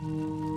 Mm-hmm.